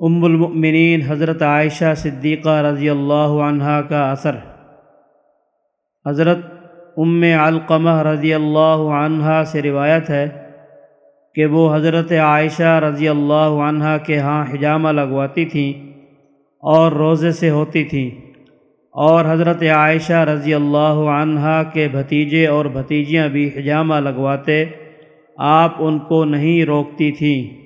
ام المؤمنین حضرت عائشہ صدیقہ رضی اللہ عنہ کا اثر۔ حضرت ام علقمہ رضی اللہ عنہ سے روایت ہے کہ وہ حضرت عائشہ رضی اللہ عنہ کے ہاں حجامہ لگواتی تھیں اور روزے سے ہوتی تھیں اور حضرت عائشہ رضی اللہ عنہ کے بھتیجے اور بھتیجیاں بھی حجامہ لگواتے آپ ان کو نہیں روکتی تھیں۔